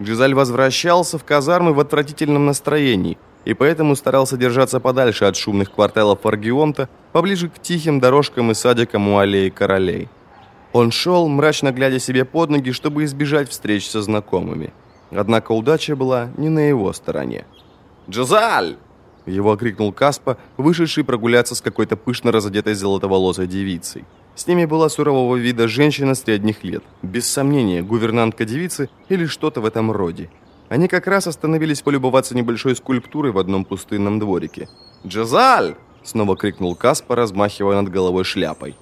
Джизаль возвращался в казармы в отвратительном настроении и поэтому старался держаться подальше от шумных кварталов Аргионта, поближе к тихим дорожкам и садикам у аллеи королей. Он шел, мрачно глядя себе под ноги, чтобы избежать встреч со знакомыми. Однако удача была не на его стороне. «Джизаль!» Его окрикнул Каспа, вышедший прогуляться с какой-то пышно разодетой золотоволосой девицей. С ними была сурового вида женщина средних лет. Без сомнения, гувернантка девицы или что-то в этом роде. Они как раз остановились полюбоваться небольшой скульптурой в одном пустынном дворике. «Джазаль!» — снова крикнул Каспа, размахивая над головой шляпой.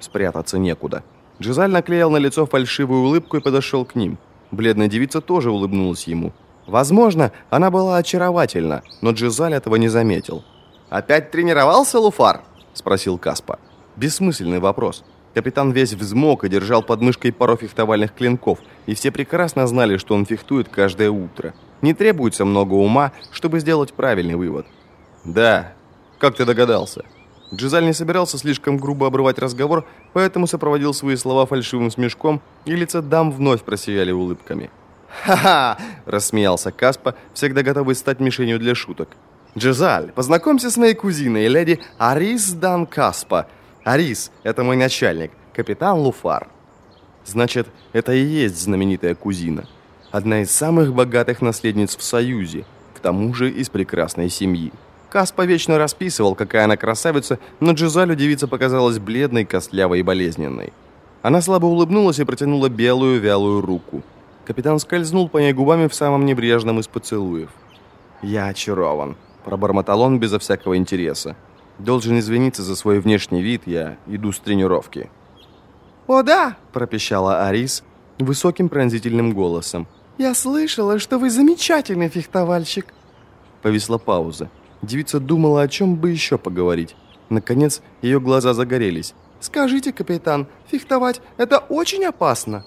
Спрятаться некуда. Джизаль наклеил на лицо фальшивую улыбку и подошел к ним. Бледная девица тоже улыбнулась ему. Возможно, она была очаровательна, но Джизаль этого не заметил. «Опять тренировался, Луфар?» – спросил Каспа. Бессмысленный вопрос. Капитан весь взмок и держал под мышкой пару фехтовальных клинков, и все прекрасно знали, что он фехтует каждое утро. Не требуется много ума, чтобы сделать правильный вывод. «Да, как ты догадался?» Джизаль не собирался слишком грубо обрывать разговор, поэтому сопроводил свои слова фальшивым смешком, и лица дам вновь просияли улыбками. «Ха-ха!» – рассмеялся Каспа, всегда готовый стать мишенью для шуток. «Джизаль, познакомься с моей кузиной, леди Арис Дан Каспа. Арис – это мой начальник, капитан Луфар». Значит, это и есть знаменитая кузина. Одна из самых богатых наследниц в Союзе, к тому же из прекрасной семьи. Каспа вечно расписывал, какая она красавица, но Джизалю девица показалась бледной, костлявой и болезненной. Она слабо улыбнулась и протянула белую, вялую руку – Капитан скользнул по ней губами в самом небрежном из поцелуев. «Я очарован», – пробормотал он безо всякого интереса. «Должен извиниться за свой внешний вид, я иду с тренировки». «О да!» – пропищала Арис высоким пронзительным голосом. «Я слышала, что вы замечательный фехтовальщик!» Повисла пауза. Девица думала, о чем бы еще поговорить. Наконец, ее глаза загорелись. «Скажите, капитан, фехтовать – это очень опасно!»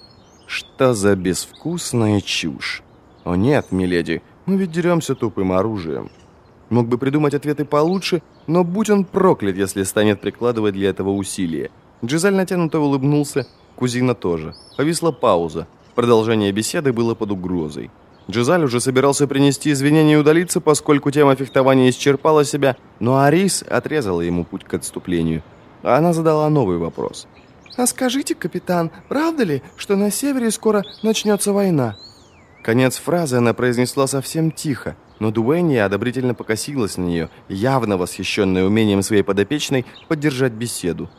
Что за безвкусная чушь? О нет, миледи, мы ведь деремся тупым оружием. Мог бы придумать ответы получше, но будь он проклят, если станет прикладывать для этого усилия. Джизаль натянуто улыбнулся, кузина тоже. Повисла пауза. Продолжение беседы было под угрозой. Джизаль уже собирался принести извинения и удалиться, поскольку тема фехтования исчерпала себя, но Арис отрезала ему путь к отступлению. Она задала новый вопрос – «А скажите, капитан, правда ли, что на севере скоро начнется война?» Конец фразы она произнесла совсем тихо, но Дуэнни одобрительно покосилась на нее, явно восхищенная умением своей подопечной поддержать беседу.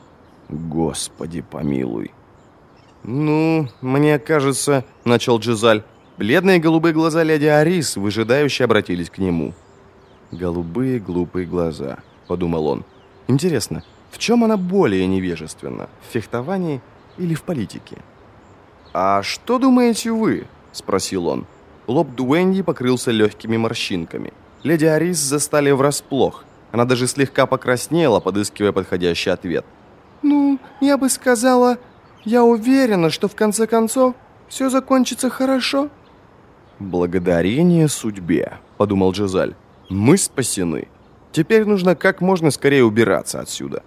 «Господи, помилуй!» «Ну, мне кажется, — начал Джизаль, — бледные голубые глаза леди Арис выжидающе обратились к нему». «Голубые глупые глаза», — подумал он. «Интересно, в чем она более невежественна? В фехтовании или в политике? «А что думаете вы?» – спросил он. Лоб Дуэнди покрылся легкими морщинками. Леди Арис застали врасплох. Она даже слегка покраснела, подыскивая подходящий ответ. «Ну, я бы сказала, я уверена, что в конце концов все закончится хорошо». «Благодарение судьбе», – подумал Джезаль. «Мы спасены. Теперь нужно как можно скорее убираться отсюда».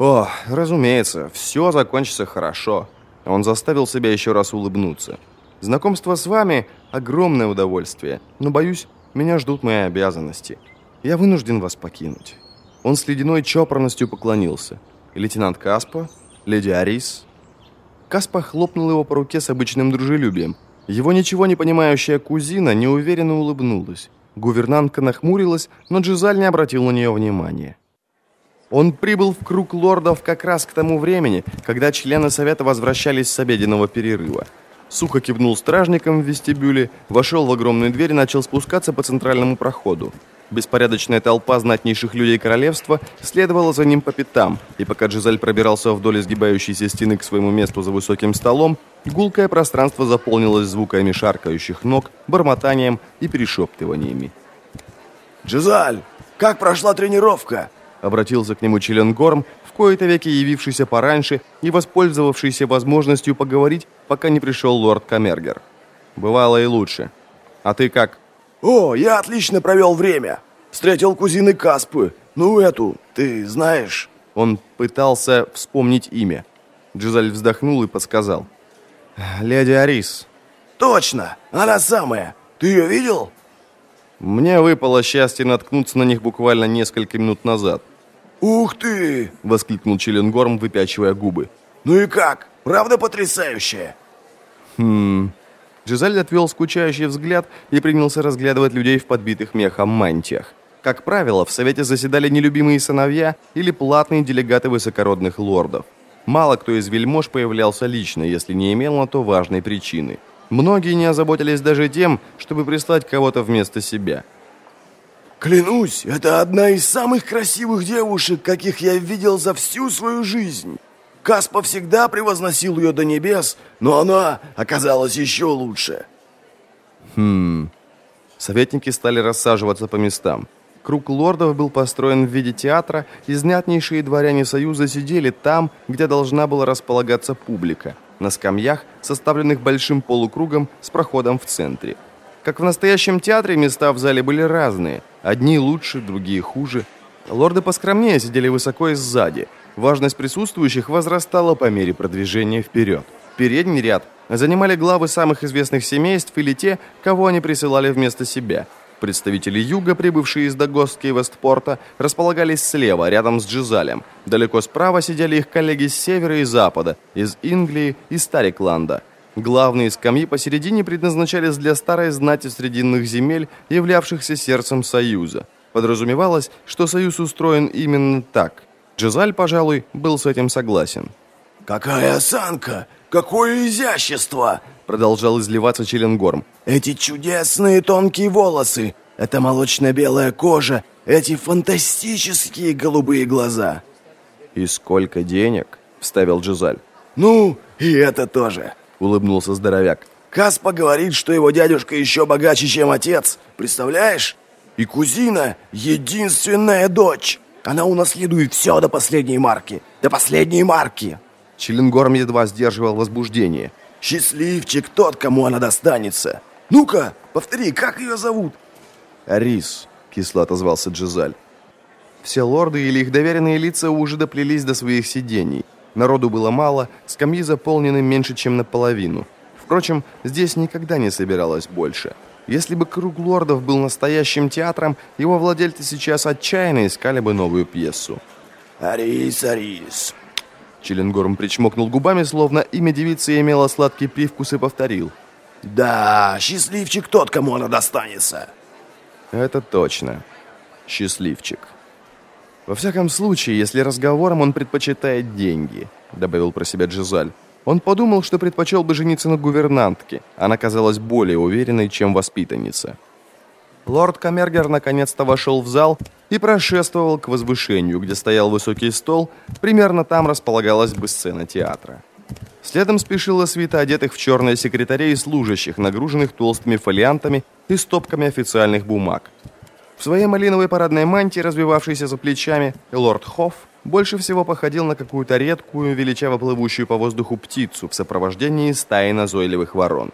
О, разумеется, все закончится хорошо. Он заставил себя еще раз улыбнуться. Знакомство с вами – огромное удовольствие, но, боюсь, меня ждут мои обязанности. Я вынужден вас покинуть. Он с ледяной чопорностью поклонился. лейтенант Каспа, леди Арис. Каспа хлопнул его по руке с обычным дружелюбием. Его ничего не понимающая кузина неуверенно улыбнулась. Гувернантка нахмурилась, но Джизаль не обратил на нее внимания. Он прибыл в круг лордов как раз к тому времени, когда члены совета возвращались с обеденного перерыва. Сухо кивнул стражникам в вестибюле, вошел в огромную дверь и начал спускаться по центральному проходу. Беспорядочная толпа знатнейших людей королевства следовала за ним по пятам, и пока Джизаль пробирался вдоль изгибающейся стены к своему месту за высоким столом, гулкое пространство заполнилось звуками шаркающих ног, бормотанием и перешептываниями. «Джизаль, как прошла тренировка?» Обратился к нему Челенгорм, в кои-то веки явившийся пораньше и воспользовавшийся возможностью поговорить, пока не пришел лорд Камергер. Бывало и лучше. А ты как? О, я отлично провел время. Встретил кузины Каспы. Ну, эту, ты знаешь. Он пытался вспомнить имя. Джизаль вздохнул и подсказал. «Леди Арис». точно! Она самая! Ты ее видел?» Мне выпало счастье наткнуться на них буквально несколько минут назад. «Ух ты!» — воскликнул Челленгорм, выпячивая губы. «Ну и как? Правда потрясающая?» «Хм...» Жизель отвел скучающий взгляд и принялся разглядывать людей в подбитых мехом мантиях. Как правило, в Совете заседали нелюбимые сыновья или платные делегаты высокородных лордов. Мало кто из вельмож появлялся лично, если не имел на то важной причины. Многие не озаботились даже тем, чтобы прислать кого-то вместо себя. «Клянусь, это одна из самых красивых девушек, каких я видел за всю свою жизнь!» Каспа всегда превозносил ее до небес, но она оказалась еще лучше. Хм. Советники стали рассаживаться по местам. Круг лордов был построен в виде театра, и знатнейшие дворяне Союза сидели там, где должна была располагаться публика, на скамьях, составленных большим полукругом с проходом в центре. Как в настоящем театре, места в зале были разные. Одни лучше, другие хуже. Лорды поскромнее сидели высоко и сзади – Важность присутствующих возрастала по мере продвижения вперед. Передний ряд занимали главы самых известных семейств или те, кого они присылали вместо себя. Представители юга, прибывшие из Дагостки и Вестпорта, располагались слева, рядом с Джизалем. Далеко справа сидели их коллеги с севера и запада, из Инглии и Старикланда. Главные скамьи посередине предназначались для старой знати срединных земель, являвшихся сердцем Союза. Подразумевалось, что Союз устроен именно так – Джизаль, пожалуй, был с этим согласен. «Какая осанка! Какое изящество!» Продолжал изливаться Челенгорм. «Эти чудесные тонкие волосы! Эта молочно-белая кожа! Эти фантастические голубые глаза!» «И сколько денег?» — вставил Джизаль. «Ну, и это тоже!» — улыбнулся здоровяк. «Каспа говорит, что его дядюшка еще богаче, чем отец. Представляешь? И кузина — единственная дочь!» Она унаследует все до последней марки. До последней марки!» Челленгорм едва сдерживал возбуждение. «Счастливчик тот, кому она достанется! Ну-ка, повтори, как ее зовут?» «Рис», — кисло отозвался Джизаль. Все лорды или их доверенные лица уже доплелись до своих сидений. Народу было мало, скамьи заполнены меньше, чем наполовину. Впрочем, здесь никогда не собиралось больше. Если бы круг лордов был настоящим театром, его владельцы сейчас отчаянно искали бы новую пьесу. «Арис, Арис!» Челленгорм причмокнул губами, словно имя девицы имело сладкий привкус и повторил. «Да, счастливчик тот, кому она достанется!» «Это точно. Счастливчик. Во всяком случае, если разговором он предпочитает деньги», добавил про себя Джизаль. Он подумал, что предпочел бы жениться на гувернантке. Она казалась более уверенной, чем воспитанница. Лорд Камергер наконец-то вошел в зал и прошествовал к возвышению, где стоял высокий стол, примерно там располагалась бы сцена театра. Следом спешила свита одетых в черные секретарей и служащих, нагруженных толстыми фолиантами и стопками официальных бумаг. В своей малиновой парадной мантии, развивавшейся за плечами, лорд Хофф больше всего походил на какую-то редкую, величаво плывущую по воздуху птицу в сопровождении стаи назойливых ворон.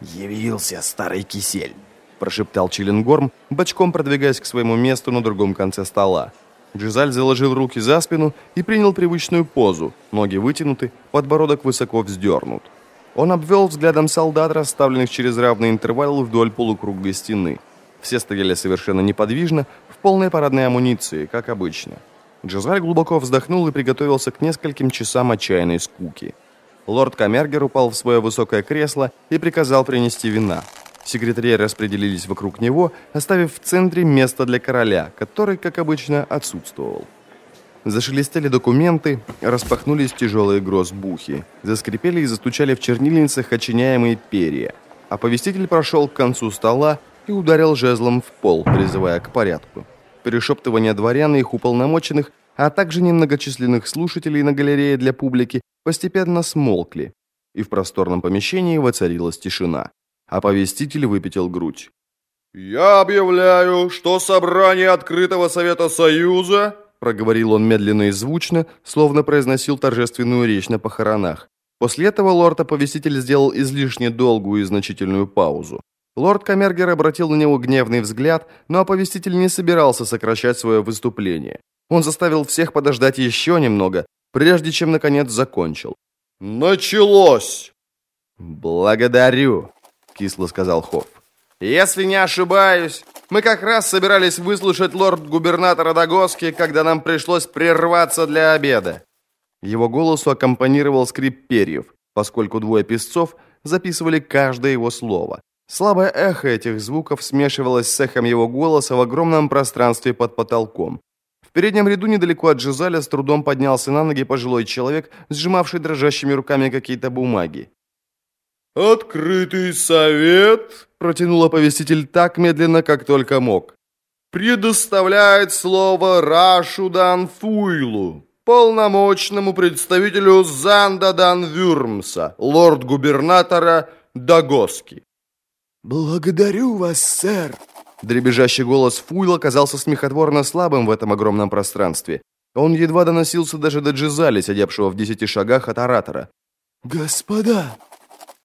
«Явился старый кисель», – прошептал Чиленгорм, бочком продвигаясь к своему месту на другом конце стола. Джизаль заложил руки за спину и принял привычную позу, ноги вытянуты, подбородок высоко вздернут. Он обвел взглядом солдат, расставленных через равные интервалы вдоль полукруга стены. Все стояли совершенно неподвижно, в полной парадной амуниции, как обычно. Джазаль глубоко вздохнул и приготовился к нескольким часам отчаянной скуки. Лорд Камергер упал в свое высокое кресло и приказал принести вина. Секретари распределились вокруг него, оставив в центре место для короля, который, как обычно, отсутствовал. Зашелестели документы, распахнулись тяжелые грозбухи, заскрипели и застучали в чернильницах очиняемые перья. Оповеститель прошел к концу стола и ударил жезлом в пол, призывая к порядку перешептывания дворян и их уполномоченных, а также немногочисленных слушателей на галерее для публики, постепенно смолкли, и в просторном помещении воцарилась тишина. Оповеститель выпятил грудь. «Я объявляю, что собрание Открытого Совета Союза...» проговорил он медленно и звучно, словно произносил торжественную речь на похоронах. После этого лорд-оповеститель сделал излишне долгую и значительную паузу. Лорд Камергер обратил на него гневный взгляд, но оповеститель не собирался сокращать свое выступление. Он заставил всех подождать еще немного, прежде чем, наконец, закончил. «Началось!» «Благодарю!» кисло сказал Хофф. «Если не ошибаюсь, мы как раз собирались выслушать лорд-губернатора Дагоски, когда нам пришлось прерваться для обеда». Его голосу аккомпанировал скрип перьев, поскольку двое песцов записывали каждое его слово. Слабое эхо этих звуков смешивалось с эхом его голоса в огромном пространстве под потолком. В переднем ряду недалеко от Жизаля с трудом поднялся на ноги пожилой человек, сжимавший дрожащими руками какие-то бумаги. «Открытый совет», — протянул оповеститель так медленно, как только мог, «предоставляет слово Рашудан Фуйлу, полномочному представителю Зандадан Вюрмса, лорд-губернатора Дагоски». «Благодарю вас, сэр!» Дребезжащий голос Фуйла казался смехотворно слабым в этом огромном пространстве. Он едва доносился даже до Джизали, сидевшего в десяти шагах от оратора. «Господа,